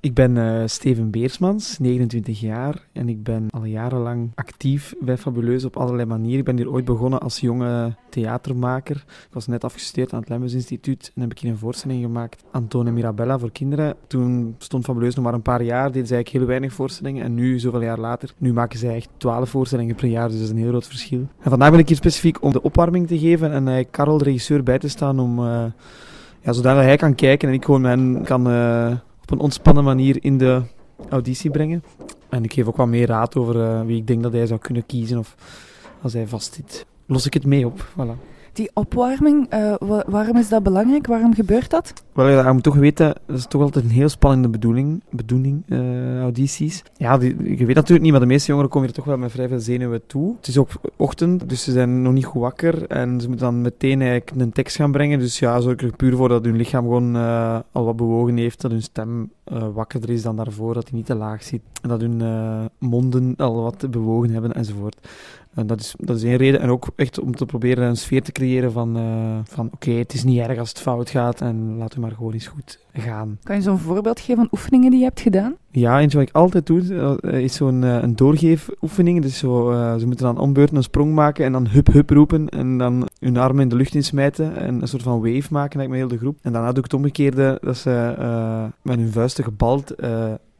Ik ben uh, Steven Beersmans, 29 jaar en ik ben al jarenlang actief bij Fabuleus op allerlei manieren. Ik ben hier ooit begonnen als jonge theatermaker. Ik was net afgestudeerd aan het Lemmens Instituut en heb ik hier een voorstelling gemaakt, Antone Mirabella, voor kinderen. Toen stond Fabuleus nog maar een paar jaar, deden ze eigenlijk heel weinig voorstellingen en nu, zoveel jaar later, nu maken zij echt 12 voorstellingen per jaar, dus dat is een heel groot verschil. En vandaag ben ik hier specifiek om de opwarming te geven en uh, Karel, de regisseur, bij te staan om... Uh, ja, zodat hij kan kijken en ik gewoon hen kan op een ontspannen manier in de auditie brengen. En ik geef ook wat meer raad over uh, wie ik denk dat hij zou kunnen kiezen of als hij vastzit. Los ik het mee op. Voilà. Die opwarming, uh, waarom is dat belangrijk? Waarom gebeurt dat? Wel, je moet toch weten, dat is toch altijd een heel spannende bedoeling, bedoeling uh, audities. Ja, je weet natuurlijk niet, maar de meeste jongeren komen hier toch wel met vrij veel zenuwen toe. Het is ook ochtend, dus ze zijn nog niet goed wakker en ze moeten dan meteen eigenlijk een tekst gaan brengen. Dus ja, zorg er puur voor dat hun lichaam gewoon uh, al wat bewogen heeft, dat hun stem wakkerder is dan daarvoor, dat hij niet te laag zit en dat hun monden al wat bewogen hebben enzovoort. En dat is, dat is één reden. En ook echt om te proberen een sfeer te creëren van, uh, van oké, het is niet erg als het fout gaat en laten we maar gewoon eens goed gaan. Kan je zo'n voorbeeld geven van oefeningen die je hebt gedaan? Ja, eentje wat ik altijd doe, uh, is zo'n uh, een doorgeefoefening. Dus zo, ze moeten dan ombeurten een sprong maken en dan hup hup roepen en dan hun armen in de lucht insmijten en een soort van wave maken met heel de groep. En daarna doe ik het omgekeerde, dat ze met hun vuisten gebald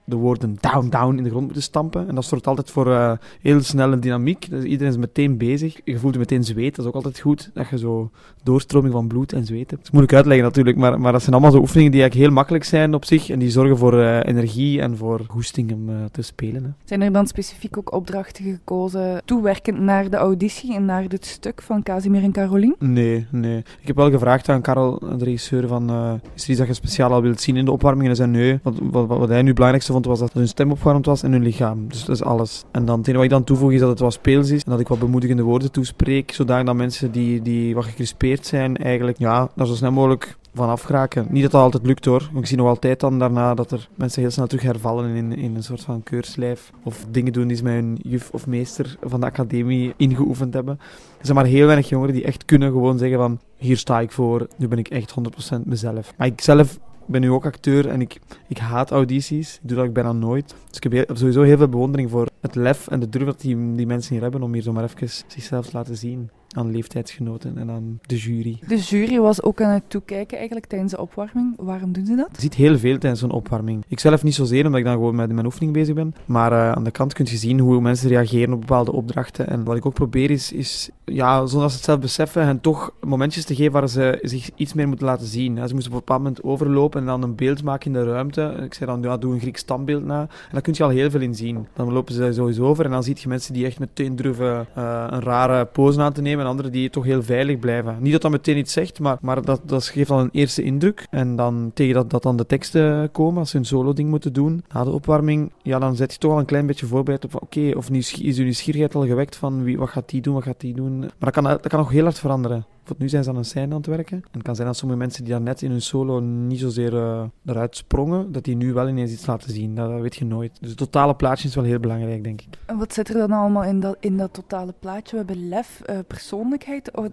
de woorden down, down in de grond moeten stampen. En dat zorgt altijd voor uh, heel snelle dynamiek. Dus iedereen is meteen bezig. Je voelt meteen zweet. Dat is ook altijd goed. Dat je zo doorstroming van bloed en zweet hebt. Dat is moeilijk uitleggen natuurlijk. Maar, maar dat zijn allemaal zo oefeningen die eigenlijk heel makkelijk zijn op zich. En die zorgen voor uh, energie en voor goesting om uh, te spelen. Hè. Zijn er dan specifiek ook opdrachten gekozen toewerkend naar de auditie en naar dit stuk van Casimir en Caroline? Nee, nee. Ik heb wel gevraagd aan Karel, de regisseur, van is er iets dat je speciaal al wilt zien in de opwarming? En hij zei nee. Wat, wat, wat hij nu belangrijkste vond was dat hun stem opgewarmd was en hun lichaam. Dus dat is alles. En dan wat ik dan toevoeg is dat het wat speels is en dat ik wat bemoedigende woorden toespreek, zodat mensen die, die wat gecrispeerd zijn eigenlijk ja, daar zo snel mogelijk van afgeraken. Niet dat dat altijd lukt hoor. Ik zie nog altijd dan daarna dat er mensen heel snel terug hervallen in, in een soort van keurslijf. Of dingen doen die ze met hun juf of meester van de academie ingeoefend hebben. Er zijn maar heel weinig jongeren die echt kunnen gewoon zeggen van hier sta ik voor, nu ben ik echt 100% mezelf. Maar ik zelf ben nu ook acteur en ik, ik haat audities. Ik doe dat bijna nooit. Dus ik heb sowieso heel veel bewondering voor het lef en de durf dat die, die mensen hier hebben om hier zomaar even zichzelf te laten zien aan leeftijdsgenoten en aan de jury. De jury was ook aan het toekijken eigenlijk tijdens de opwarming. Waarom doen ze dat? Je ziet heel veel tijdens zo'n opwarming. Ik zelf niet zozeer, omdat ik dan gewoon met mijn oefening bezig ben. Maar uh, aan de kant kun je zien hoe mensen reageren op bepaalde opdrachten. En wat ik ook probeer is, is ja, zonder dat ze het zelf beseffen, hen toch momentjes te geven waar ze zich iets meer moeten laten zien. Ze moesten op een bepaald moment overlopen en dan een beeld maken in de ruimte. Ik zei dan, ja, doe een Grieks standbeeld na. En daar kun je al heel veel in zien. Dan lopen ze sowieso over en dan zie je mensen die echt meteen durven uh, een rare pose aan te nemen en anderen die toch heel veilig blijven. Niet dat dat meteen iets zegt, maar, maar dat, dat geeft al een eerste indruk. En dan tegen dat, dat dan de teksten komen, als ze een solo-ding moeten doen, na de opwarming, ja, dan zet je toch al een klein beetje voorbereid op, oké, of is je nieuwsgierigheid al gewekt van wie, wat gaat die doen, wat gaat die doen. Maar dat kan, dat kan nog heel hard veranderen. Want nu zijn ze aan een scène aan het werken. En het kan zijn dat sommige mensen die daar net in hun solo niet zozeer uh, eruit sprongen, dat die nu wel ineens iets laten zien. Dat, weet je nooit. Dus het totale plaatje is wel heel belangrijk, denk ik. En wat zit er dan allemaal in dat, in dat totale plaatje? We hebben lef, uh, persoonlijkheid, oh,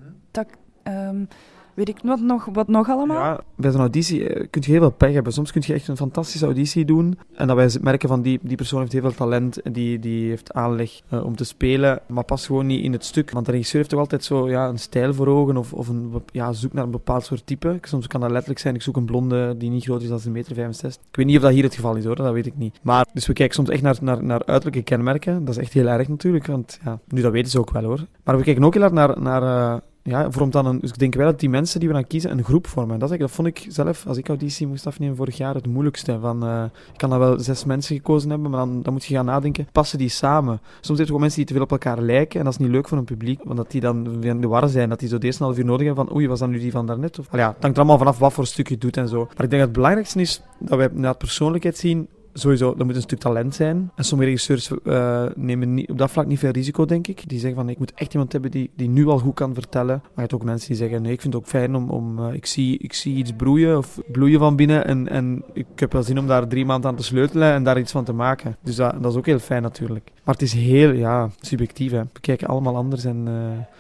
um, weet ik wat nog, wat nog allemaal? Ja, bij zo'n auditie eh, kun je heel veel pech hebben. Soms kun je echt een fantastische auditie doen. En dat wij merken van die, die persoon heeft heel veel talent. En die, die heeft aanleg uh, om te spelen. Maar past gewoon niet in het stuk. Want de regisseur heeft toch altijd zo ja, een stijl voor ogen. Of, of een, ja, zoek naar een bepaald soort type. Soms kan dat letterlijk zijn. Ik zoek een blonde die niet groot is dan een meter 65. Ik weet niet of dat hier het geval is hoor. Dat weet ik niet. Maar dus we kijken soms echt naar, naar, naar uiterlijke kenmerken. Dat is echt heel erg natuurlijk. Want ja, nu dat weten ze ook wel hoor. Maar we kijken ook heel erg naar, naar uh, ja, vormt dan een, dus ik denk wel dat die mensen die we dan kiezen een groep vormen. Dat, is, dat vond ik zelf, als ik auditie moest afnemen vorig jaar, het moeilijkste. Van, uh, ik kan dan wel zes mensen gekozen hebben, maar dan, dan moet je gaan nadenken, passen die samen? Soms heb je gewoon mensen die te veel op elkaar lijken en dat is niet leuk voor een publiek, want dat die dan in de war zijn, dat die zo de eerste half uur nodig hebben van oei, was dat nu die van daarnet? Of, ja, het hangt er allemaal vanaf wat voor stuk je doet en zo. Maar ik denk dat het belangrijkste is dat wij naar persoonlijkheid zien sowieso, dat moet een stuk talent zijn. En sommige regisseurs uh, nemen niet, op dat vlak niet veel risico, denk ik. Die zeggen van, ik moet echt iemand hebben die, die nu al goed kan vertellen. Maar je hebt ook mensen die zeggen, nee, ik vind het ook fijn om, om uh, ik, zie, ik zie iets broeien of bloeien van binnen en, en ik heb wel zin om daar drie maanden aan te sleutelen en daar iets van te maken. Dus dat, dat is ook heel fijn natuurlijk. Maar het is heel, ja, subjectief. Hè. We kijken allemaal anders en uh,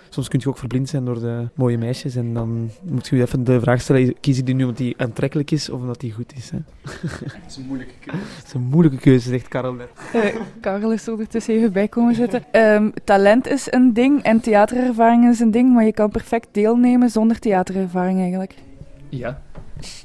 soms kun je ook verblind zijn door de mooie meisjes en dan moet je even de vraag stellen, kies je die nu omdat die aantrekkelijk is of omdat die goed is? Hè? Dat is een moeilijke keuze. Is een moeilijke keuze, zegt Karel net. Uh, Karel is er ondertussen even bij komen zitten. Um, talent is een ding en theaterervaring is een ding, maar je kan perfect deelnemen zonder theaterervaring eigenlijk. Ja,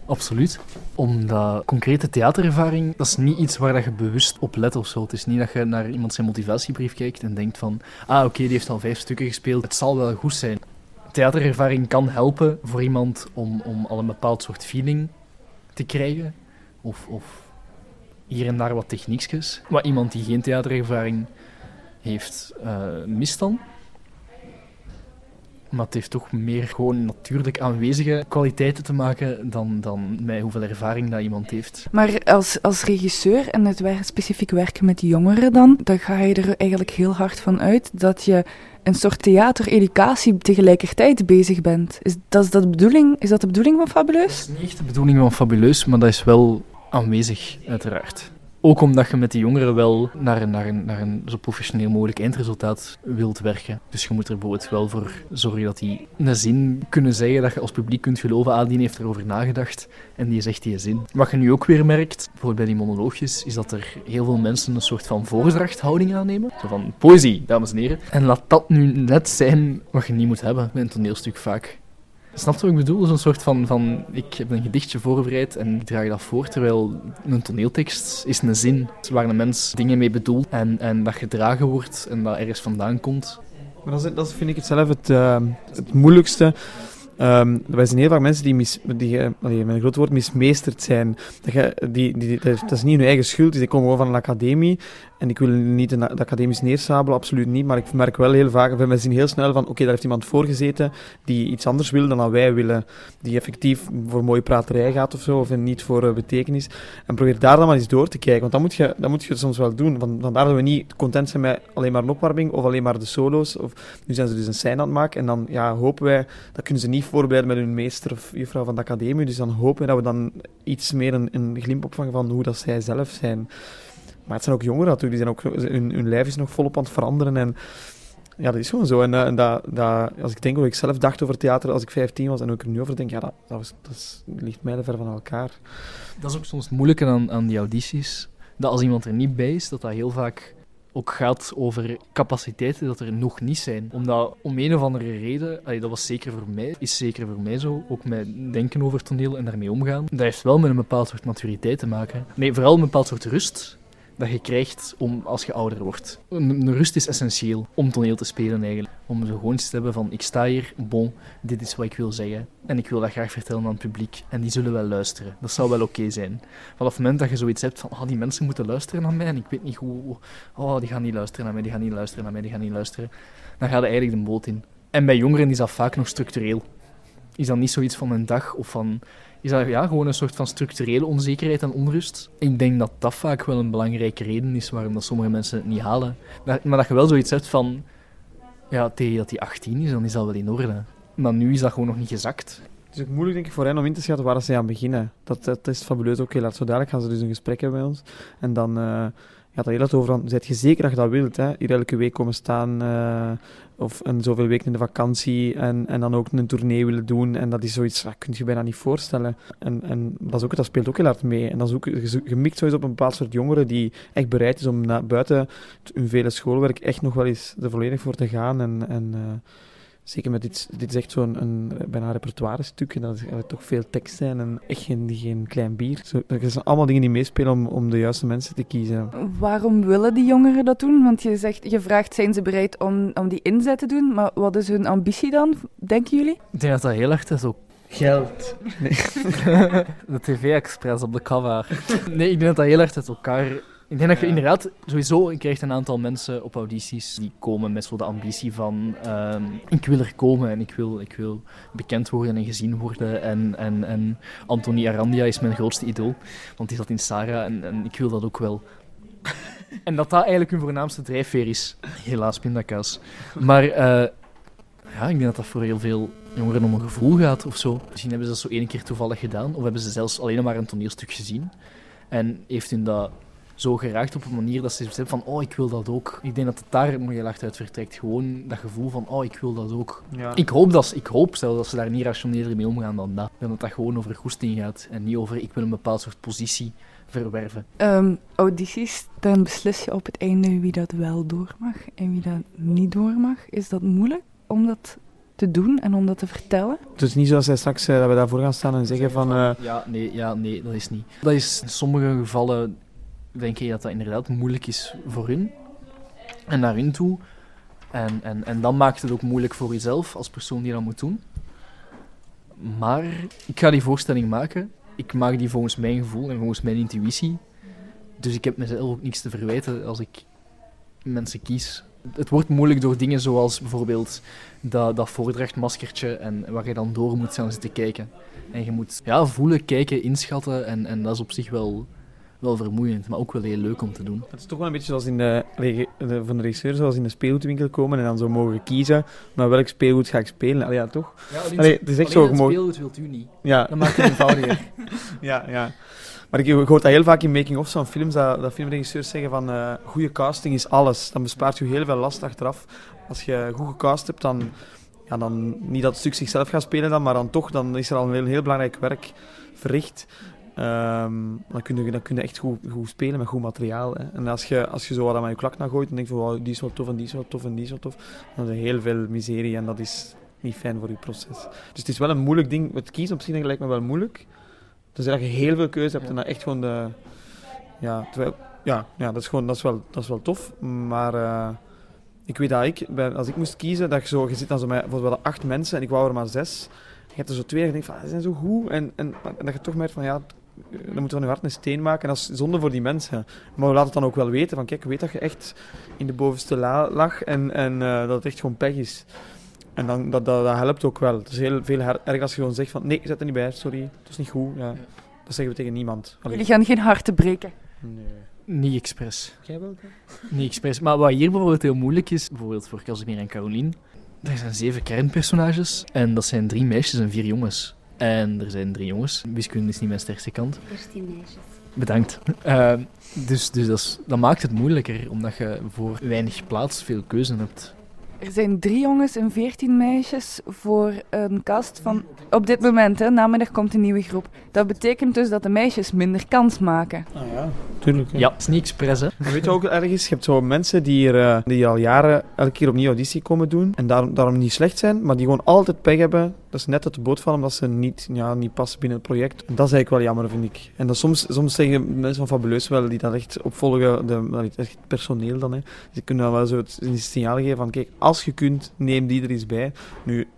absoluut. Omdat concrete theaterervaring, dat is niet iets waar dat je bewust op let of zo. Het is niet dat je naar iemand zijn motivatiebrief kijkt en denkt van ah oké, die heeft al vijf stukken gespeeld, het zal wel goed zijn. Theaterervaring kan helpen voor iemand om, om al een bepaald soort feeling te krijgen. Of, of hier en daar wat techniekjes. Wat iemand die geen theaterervaring heeft, uh, mist dan. Maar het heeft toch meer gewoon natuurlijk aanwezige kwaliteiten te maken dan, dan met hoeveel ervaring dat iemand heeft. Maar als, als regisseur en het werk, specifiek werken met jongeren dan, dan ga je er eigenlijk heel hard van uit dat je een soort theatereducatie tegelijkertijd bezig bent. Is dat, dat de bedoeling, is dat de bedoeling van Fabuleus? Dat is niet echt de bedoeling van Fabuleus, maar dat is wel aanwezig, uiteraard. Ook omdat je met die jongeren wel naar een, naar, een, naar een zo professioneel mogelijk eindresultaat wilt werken. Dus je moet er bijvoorbeeld wel voor zorgen dat die een zin kunnen zeggen dat je als publiek kunt geloven, ah, die heeft erover nagedacht en die zegt die zin. Wat je nu ook weer merkt, bijvoorbeeld bij die monoloogjes, is dat er heel veel mensen een soort van voordrachthouding aannemen. Zo van, poëzie, dames en heren. En laat dat nu net zijn wat je niet moet hebben met een toneelstuk vaak. Snap je wat ik bedoel? Zo'n soort van, van, ik heb een gedichtje voorbereid en ik draag dat voor, terwijl een toneeltekst is een zin waar een mens dingen mee bedoelt en, en dat gedragen wordt en dat ergens vandaan komt. Maar dat, dat vind ik zelf het, uh, het moeilijkste. Um, er zijn heel vaak mensen die, mis, die uh, met een groot woord mismeesterd zijn. Dat, je, die, die, dat is niet hun eigen schuld, die komen gewoon van een academie en ik wil niet de, de academisch neersabelen, absoluut niet. Maar ik merk wel heel vaak, we zien heel snel van, oké, daar heeft iemand voor gezeten die iets anders wil dan wij willen. Die effectief voor mooie praterij gaat of zo, of niet voor uh, betekenis. En probeer daar dan maar eens door te kijken. Want dat moet je, dat moet je soms wel doen. Want vandaar dat we niet content zijn met alleen maar een opwarming of alleen maar de solo's. Of, nu zijn ze dus een scène aan het maken. En dan ja, hopen wij, dat kunnen ze niet voorbereiden met hun meester of juffrouw van de academie. Dus dan hopen we dat we dan iets meer een, een glimp opvangen van hoe dat zij zelf zijn. Maar het zijn ook jongeren natuurlijk, die zijn ook, hun, hun lijf is nog volop aan het veranderen. En ja, dat is gewoon zo. En, uh, dat, dat, als ik denk hoe ik zelf dacht over theater als ik 15 was en hoe ik er nu over denk, ja, dat, dat, was, dat ligt mijlenver van elkaar. Dat is ook soms het moeilijke aan, aan die audities. Dat als iemand er niet bij is, dat dat heel vaak ook gaat over capaciteiten dat er nog niet zijn. Omdat om een of andere reden, dat was zeker voor mij, is zeker voor mij zo, ook met denken over toneel en daarmee omgaan, dat heeft wel met een bepaald soort maturiteit te maken. Nee, vooral een bepaald soort rust dat je krijgt om, als je ouder wordt. Een, rust is essentieel om toneel te spelen eigenlijk. Om zo gewoon iets te hebben van, ik sta hier, bon, dit is wat ik wil zeggen. En ik wil dat graag vertellen aan het publiek. En die zullen wel luisteren. Dat zou wel oké zijn. Vanaf het moment dat je zoiets hebt van, oh, die mensen moeten luisteren naar mij en ik weet niet hoe, oh, die gaan niet luisteren naar mij, die gaan niet luisteren naar mij, die gaan niet luisteren. Dan ga je eigenlijk de boot in. En bij jongeren is dat vaak nog structureel. Is dat niet zoiets van een dag of van is dat ja, gewoon een soort van structurele onzekerheid en onrust. Ik denk dat dat vaak wel een belangrijke reden is waarom dat sommige mensen het niet halen. Maar, dat je wel zoiets hebt van, ja, tegen dat die 18 is, dan is dat wel in orde. Maar nu is dat gewoon nog niet gezakt. Het is ook moeilijk denk ik, voor hen om in te schatten waar ze aan beginnen. Dat, dat is fabuleus heel hard. Zo dadelijk gaan ze dus een gesprek hebben bij ons. En dan uh, gaat dat heel hard over van, zet je zeker dat je dat wilt, hè? hier elke week komen staan, uh, of een zoveel weken in de vakantie, en, en dan ook een tournee willen doen, en dat is zoiets, dat kun je bijna niet voorstellen. En, en dat, is ook, dat speelt ook heel hard mee. En dat is ook gemikt sowieso op een bepaald soort jongeren die echt bereid is om na, buiten hun vele schoolwerk echt nog wel eens er volledig voor te gaan, en... en uh, Zeker met dit, dit is echt zo'n een, bijna repertoire stuk. En dat is toch veel tekst zijn en echt geen, geen klein bier. Zo, er zijn allemaal dingen die meespelen om, om de juiste mensen te kiezen. Waarom willen die jongeren dat doen? Want je zegt, je vraagt, zijn ze bereid om, om die inzet te doen? Maar wat is hun ambitie dan, denken jullie? Ik denk dat dat heel erg is ook geld. Nee. de TV-express op de cover. Nee, ik denk dat dat heel erg uit elkaar Ik denk dat je inderdaad sowieso je krijgt een aantal mensen op audities die komen met zo de ambitie van ehm, ik wil er komen en ik wil, ik wil bekend worden en gezien worden. En, en, en Anthony Arandia is mijn grootste idool, want die zat in Sarah en, en ik wil dat ook wel. en dat dat eigenlijk hun voornaamste drijfveer is. Helaas, pindakaas. Maar eh, ja, ik denk dat dat voor heel veel jongeren om een gevoel gaat of zo. Misschien hebben ze dat zo één keer toevallig gedaan, of hebben ze zelfs alleen maar een toneelstuk gezien. En heeft hun dat zo geraakt op een manier dat ze hebben van, oh, ik wil dat ook. Ik denk dat het daar nog heel hard uit vertrekt. Gewoon dat gevoel van, oh, ik wil dat ook. Ja. Ik hoop, dat, ze- ik hoop zelfs dat ze daar niet rationeler mee omgaan dan dat. En dat dat gewoon over goesting gaat en niet over, ik wil een bepaald soort positie verwerven. Ehm, audities, dan beslis je op het einde wie dat wel door mag en wie dat niet door mag. Is dat moeilijk om dat te doen en om dat te vertellen? Het is niet zoals zij straks eh, dat we daarvoor gaan staan en zeggen van... eh, Ja, nee, ja, nee, dat is niet. Dat is in sommige gevallen, denk ik, dat dat inderdaad moeilijk is voor hun. En naar hun toe. En, en, en dan maakt het ook moeilijk voor jezelf als persoon die dat moet doen. Maar ik ga die voorstelling maken. Ik maak die volgens mijn gevoel en volgens mijn intuïtie. Dus ik heb mezelf ook niks te verwijten als ik mensen kies. Het wordt moeilijk door dingen zoals bijvoorbeeld dat, dat voordrachtmaskertje en waar je dan door moet gaan zitten kijken. En je moet ja, voelen, kijken, inschatten en, en dat is op zich wel, wel vermoeiend, maar ook wel heel leuk om te doen. Het is toch wel een beetje zoals in de, van de regisseur, zoals in de speelgoedwinkel komen en dan zo mogen kiezen, maar welk speelgoed ga ik spelen? Allee, ja, toch? Ja, Allee, het is echt zo, mag- speelgoed wilt u niet. Ja, Dat maakt het eenvoudiger. ja, ja. Maar ik, ik hoor dat heel vaak in making-ofs van films, dat, dat filmregisseurs zeggen van eh goede casting is alles. Dan bespaart je heel veel last achteraf. Als je goed gecast hebt, dan, ja, dan niet dat het stuk zichzelf gaat spelen dan, maar dan toch, dan is er al een heel, heel belangrijk werk verricht. Ehm, dan, kun je, dan kun je echt goed, goed spelen met goed materiaal. Hè. En als je, als je zo wat aan je klak naar gooit en denkt van wow, die is wel tof en die is wel tof en die is wel tof, dan is er heel veel miserie en dat is niet fijn voor je proces. Dus het is wel een moeilijk ding. Het kiezen op zich lijkt me wel moeilijk. Dus dat je heel veel keuze hebt en dan echt gewoon de... Ja, terwijl, ja, ja dat, is gewoon, dat, is wel, dat is wel tof. Maar eh, ik weet dat ik, als ik moest kiezen, dat je zo... Je zit dan zo met bijvoorbeeld acht mensen en ik wou er maar zes. Je hebt er zo twee en je denkt van, die zijn zo goed. En, en, en dat je toch merkt van, ja, dan moeten we je hart een steen maken. En dat is zonde voor die mensen. Maar we laten het dan ook wel weten van, kijk, weet dat je echt in de bovenste la lag en, en eh, dat het echt gewoon pech is. En dan, dat, dat, dat helpt ook wel. Het is heel veel her- erg als je gewoon zegt van, nee, zet er niet bij, sorry, het is niet goed. Ja. Dat zeggen we tegen niemand. Allee. Jullie gaan geen harten breken. Nee. niet expres. Jij wel? Niet expres. Maar wat hier bijvoorbeeld heel moeilijk is, bijvoorbeeld voor Casimir en Caroline, er zijn zeven kernpersonages en dat zijn drie meisjes en vier jongens. En er zijn drie jongens. Wiskunde is niet mijn sterkste kant. 14 meisjes. Bedankt. Eh, dus dus dat, is- dat maakt het moeilijker, omdat je voor weinig plaats veel keuze hebt. Er zijn drie jongens en veertien meisjes voor een cast van... Op dit moment, hè, namiddag komt een nieuwe groep. Dat betekent dus dat de meisjes minder kans maken. Ah ja, tuurlijk. Ja, het is niet expres, hè. Weet je ook ergens, je hebt zo mensen die, er, eh, die al jaren elke keer opnieuw auditie komen doen en daarom, daarom niet slecht zijn, maar die gewoon altijd pech hebben. Dat is net uit de boot vallen omdat ze niet, ja, niet passen binnen het project. En dat is eigenlijk wel jammer, vind ik. En dat soms, soms zeggen mensen van Fabuleus wel, die dat echt opvolgen, de, echt het personeel dan, hè. Die kunnen dan wel zo het, een signaal geven van, kijk, als je kunt, neem die er eens bij. Nu,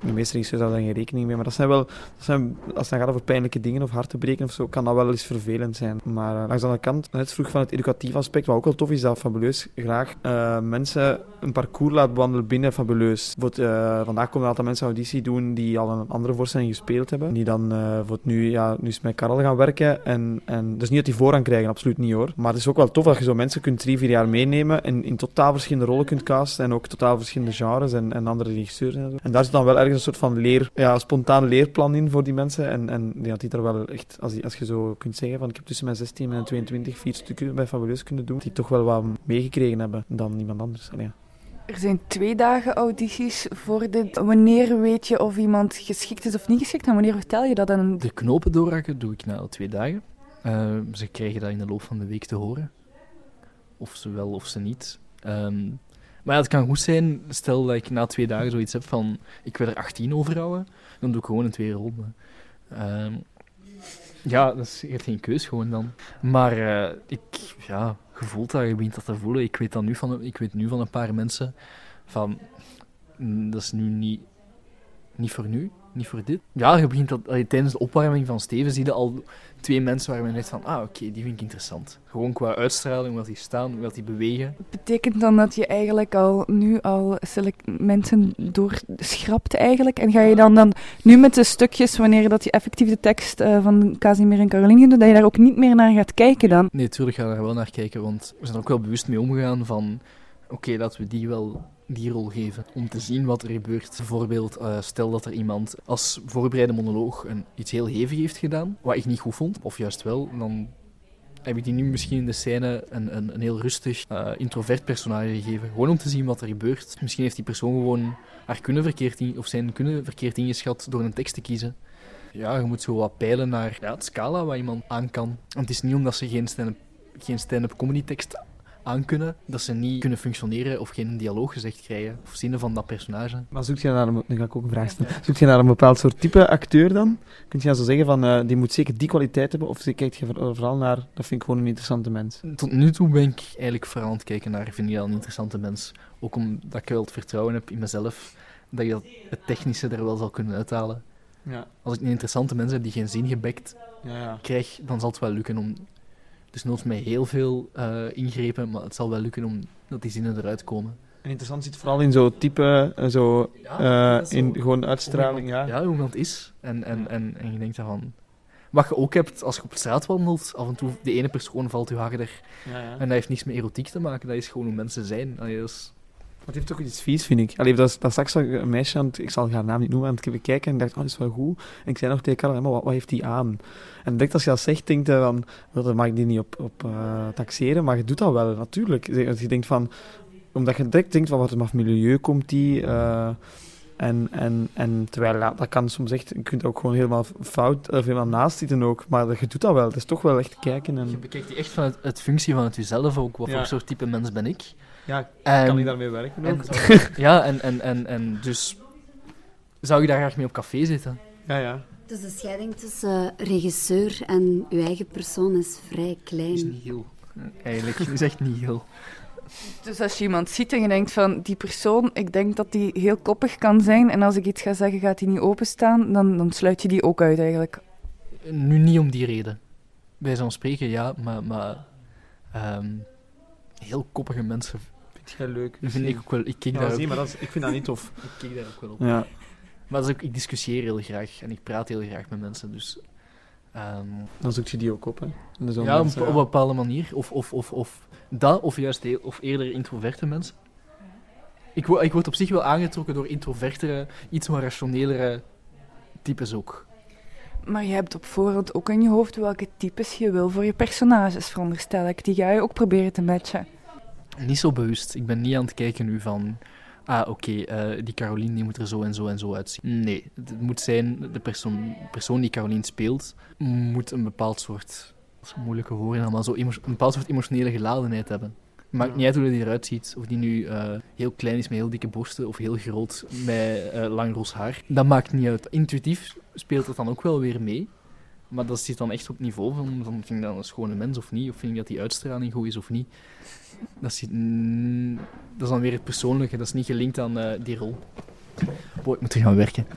de meeste regisseurs houden daar geen rekening mee, maar dat zijn wel, dat zijn, als het dan gaat over pijnlijke dingen of harten breken of zo, kan dat wel eens vervelend zijn. Maar eh, langs de andere kant, net vroeg van het educatief aspect, wat ook wel tof is, dat Fabuleus graag eh, mensen een parcours laat bewandelen binnen Fabuleus. Eh, vandaag komen een aantal mensen auditie doen die al een andere voorstelling gespeeld hebben, die dan voor nu, ja, nu is met Karel gaan werken. En, en, dus niet dat die voorrang krijgen, absoluut niet hoor. Maar het is ook wel tof dat je zo mensen kunt drie, vier jaar meenemen en in totaal verschillende rollen kunt casten en ook totaal verschillende genres en, en andere regisseurs en zo. En daar zit dan wel ergens een soort van leer, ja, spontaan leerplan in voor die mensen. En, en ja, die er wel echt, als, die, als je zo kunt zeggen van ik heb tussen mijn 16 en mijn 22 vier stukken bij Fabuleus kunnen doen, die toch wel wat meegekregen hebben dan iemand anders. Ja. Er zijn twee dagen audities voor dit. Wanneer weet je of iemand geschikt is of niet geschikt? En wanneer vertel je dat aan een... De knopen doorhakken doe ik na twee dagen. Eh, ze krijgen dat in de loop van de week te horen. Of ze wel of ze niet. Ehm, maar het kan goed zijn, stel dat ik na twee dagen zoiets heb van ik wil er 18 overhouden, dan doe ik gewoon een twee ronde. Ehm, ja, dat is, je hebt geen keus gewoon dan. Maar eh, ik, ja, gevoeld dat, je begint dat te voelen. Ik weet, dat nu van, ik weet nu van een paar mensen van, dat is nu niet, niet voor nu. Niet voor dit. Ja, je begint dat, allee, tijdens de opwarming van Steven zie je al twee mensen waar men denkt van, ah, oké, die vind ik interessant. Gewoon qua uitstraling, wat die staan, wat die bewegen. Betekent dan dat je eigenlijk al nu al select mensen doorschrapt eigenlijk? En ga je dan, dan nu met de stukjes, wanneer dat je effectief de tekst uh, van Casimir en Caroline doet, dat je daar ook niet meer naar gaat kijken dan? Nee, natuurlijk ga ik daar wel naar kijken, want we zijn er ook wel bewust mee omgegaan van, oké, laten we die wel die rol geven. Om te zien wat er gebeurt. Bijvoorbeeld, uh, stel dat er iemand als voorbereide monoloog een, iets heel hevig heeft gedaan, wat ik niet goed vond, of juist wel, dan heb ik die nu misschien in de scène een, een, heel rustig, uh, introvert personage gegeven. Gewoon om te zien wat er gebeurt. Misschien heeft die persoon gewoon haar kunnen verkeerd in, of zijn kunnen verkeerd ingeschat door een tekst te kiezen. Ja, je moet zo wat peilen naar ja, scala wat iemand aan kan. Het is niet omdat ze geen stand-up geen stand comedy tekst aankunnen, dat ze niet kunnen functioneren of geen dialoog gezegd krijgen, of zinnen van dat personage. Maar zoek je naar een, nu ga ik ook een vraag stellen, zoek je naar een bepaald soort type acteur dan? Kun je dan zo zeggen van, uh, die moet zeker die kwaliteit hebben, of kijk je vooral naar, dat vind ik gewoon een interessante mens? Tot nu toe ben ik eigenlijk vooral aan het kijken naar, vind je dat een interessante mens? Ook omdat ik wel het vertrouwen heb in mezelf, dat je het technische er wel zal kunnen uithalen. Ja. Als ik een interessante mens heb die geen zin gebekt ja, ja. krijg, dan zal het wel lukken om dus nooit met heel veel uh, ingrepen, maar het zal wel lukken om dat die zinnen eruit komen. En interessant zit vooral in zo'n type, uh, zo, ja, uh, in gewoon uitstraling. ja. ja, hoe iemand is. En, en, en, en je denkt daarvan. Wat je ook hebt als je op straat wandelt, af en toe de ene persoon valt je harder. Ja, ja. En dat heeft niets met erotiek te maken, dat is gewoon hoe mensen zijn. Dat is, het heeft toch iets vies, vind ik. Allee, dat, dat straks een meisje aan ik zal haar naam niet noemen, aan het bekijken en dacht, oh, dat is wel goed. En ik zei nog tegen Karel, maar wat, wat heeft die aan? En direct als je dat zegt, denkt je van, dat mag ik die niet op, op uh, taxeren, maar je doet dat wel, natuurlijk. Je denkt van, omdat je direct denkt van, wat vanaf milieu komt die... Uh, en, en, en terwijl ja, dat kan soms echt, je kunt ook gewoon helemaal fout of helemaal naast zitten ook, maar je doet dat wel. Het is toch wel echt kijken. En... Je bekijkt die echt van het, het functie van het jezelf ook. Wat ja. voor soort type mens ben ik? Ja, kan ik daarmee werken en, ja, en, en, en, en dus zou je daar graag mee op café zitten? Ja, ja. Dus de scheiding tussen regisseur en uw eigen persoon is vrij klein. is niet heel. Eigenlijk, is echt niet heel. Dus als je iemand ziet en je denkt van die persoon, ik denk dat die heel koppig kan zijn en als ik iets ga zeggen gaat hij niet openstaan, dan, dan sluit je die ook uit eigenlijk. Nu niet om die reden. Bij zo'n spreken ja, maar, maar um, heel koppige mensen vind jij leuk. Dat vind ik ook wel. Ik kijk ja, daar zie, maar dat is, ik vind dat niet tof. ik kijk daar ook wel op. Ja. Maar ook, ik discussieer heel graag en ik praat heel graag met mensen, dus... Um, dan zoek je die ook op, hè? Ja, mensen, op, op, een bepaalde manier. Of, of, of, of dat, of juist heel, of eerder introverte mensen. Ik, wo ik word op zich wel aangetrokken door introvertere, iets meer rationelere types ook. Maar je hebt op voorhand ook in je hoofd welke types je wil voor je personages, veronderstel ik. Die ga je ook proberen te matchen. Niet zo bewust. Ik ben niet aan het kijken nu van... Ah, oké, okay, uh, die Caroline die moet er zo en zo en zo uitzien. Nee, het moet zijn... De persoon, persoon die Caroline speelt, moet een bepaald soort... Dat moeilijke woorden, maar zo een bepaald soort emotionele geladenheid hebben. Maakt niet uit hoe hij eruit ziet. Of die nu uh, heel klein is met heel dikke borsten of heel groot met uh, lang roze haar. Dat maakt niet uit. Intuïtief speelt het dan ook wel weer mee. Maar dat zit dan echt op niveau van, van vind ik dat een schone mens of niet? Of vind ik dat die uitstraling goed is of niet? Dat, zit, dat is dan weer het persoonlijke. Dat is niet gelinkt aan uh, die rol. Boy, ik moet er gaan werken.